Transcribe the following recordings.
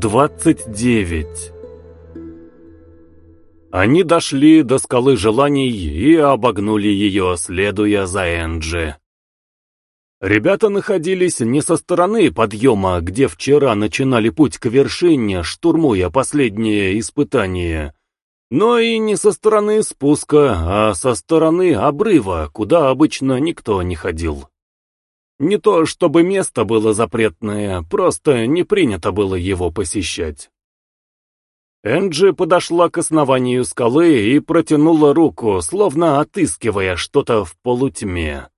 29 Они дошли до скалы желаний и обогнули ее, следуя за Энджи. Ребята находились не со стороны подъема, где вчера начинали путь к вершине, штурмуя последнее испытание, но и не со стороны спуска, а со стороны обрыва, куда обычно никто не ходил. Не то чтобы место было запретное, просто не принято было его посещать. Энджи подошла к основанию скалы и протянула руку, словно отыскивая что-то в полутьме.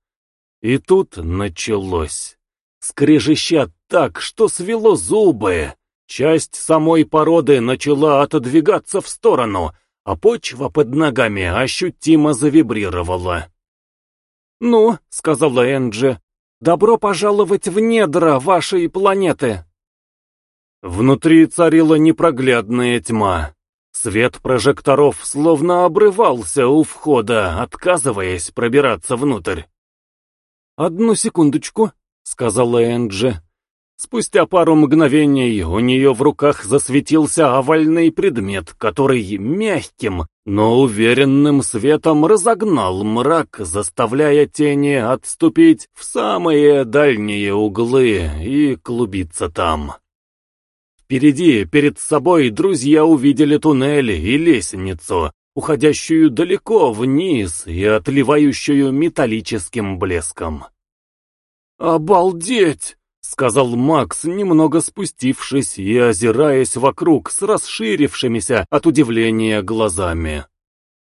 И тут началось. Скрежеща так, что свело зубы. Часть самой породы начала отодвигаться в сторону, а почва под ногами ощутимо завибрировала. «Ну», — сказала Энджи, — «добро пожаловать в недра вашей планеты». Внутри царила непроглядная тьма. Свет прожекторов словно обрывался у входа, отказываясь пробираться внутрь. «Одну секундочку», — сказала Энджи. Спустя пару мгновений у нее в руках засветился овальный предмет, который мягким, но уверенным светом разогнал мрак, заставляя тени отступить в самые дальние углы и клубиться там. Впереди, перед собой, друзья увидели туннели и лестницу, уходящую далеко вниз и отливающую металлическим блеском. «Обалдеть!» — сказал Макс, немного спустившись и озираясь вокруг с расширившимися от удивления глазами.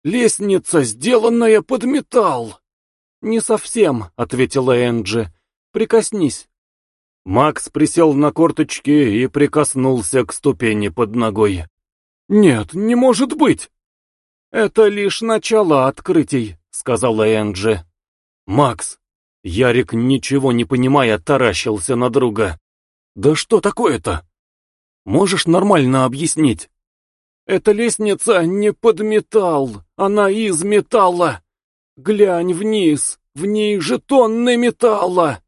«Лестница, сделанная под металл!» «Не совсем», — ответила Энджи. «Прикоснись». Макс присел на корточки и прикоснулся к ступени под ногой. «Нет, не может быть!» «Это лишь начало открытий», — сказала Энджи. «Макс!» Ярик, ничего не понимая, таращился на друга. «Да что такое-то? Можешь нормально объяснить?» «Эта лестница не под металл, она из металла. Глянь вниз, в ней же тонны металла!»